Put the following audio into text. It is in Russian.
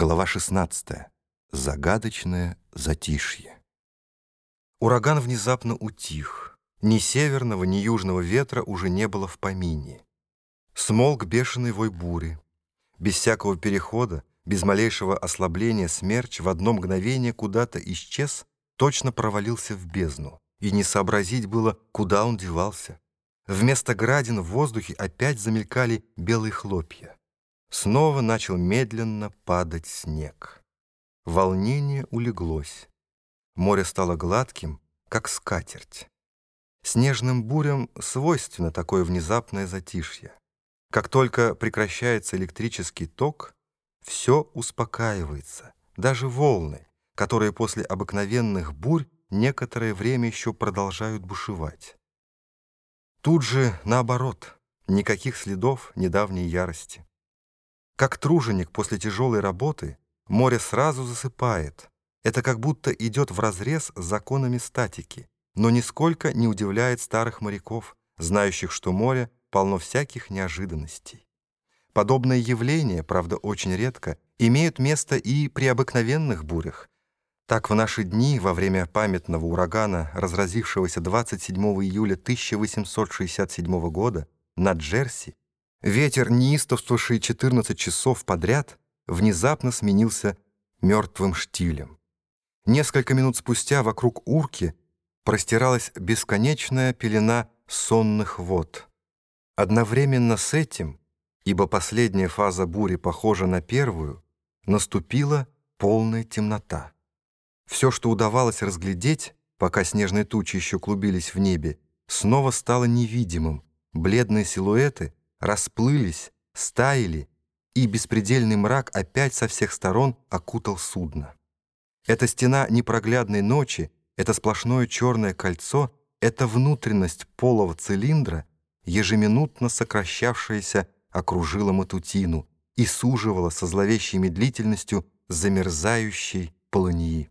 Глава 16. Загадочное затишье. Ураган внезапно утих. Ни северного, ни южного ветра уже не было в помине. Смолк бешеный вой бури. Без всякого перехода, без малейшего ослабления смерч в одно мгновение куда-то исчез, точно провалился в бездну. И не сообразить было, куда он девался. Вместо градин в воздухе опять замелькали белые хлопья. Снова начал медленно падать снег. Волнение улеглось. Море стало гладким, как скатерть. Снежным бурям свойственно такое внезапное затишье. Как только прекращается электрический ток, все успокаивается, даже волны, которые после обыкновенных бурь некоторое время еще продолжают бушевать. Тут же наоборот, никаких следов недавней ярости. Как труженик после тяжелой работы, море сразу засыпает. Это как будто идет вразрез с законами статики, но нисколько не удивляет старых моряков, знающих, что море полно всяких неожиданностей. Подобные явления, правда, очень редко, имеют место и при обыкновенных бурях. Так в наши дни, во время памятного урагана, разразившегося 27 июля 1867 года, на Джерси, Ветер, неистовствовавший 14 часов подряд, внезапно сменился мертвым штилем. Несколько минут спустя вокруг урки простиралась бесконечная пелена сонных вод. Одновременно с этим, ибо последняя фаза бури похожа на первую, наступила полная темнота. Все, что удавалось разглядеть, пока снежные тучи еще клубились в небе, снова стало невидимым, бледные силуэты — расплылись, стаяли, и беспредельный мрак опять со всех сторон окутал судно. Эта стена непроглядной ночи, это сплошное черное кольцо, эта внутренность полого цилиндра, ежеминутно сокращавшаяся, окружила Матутину и суживала со зловещей медлительностью замерзающей полыньи.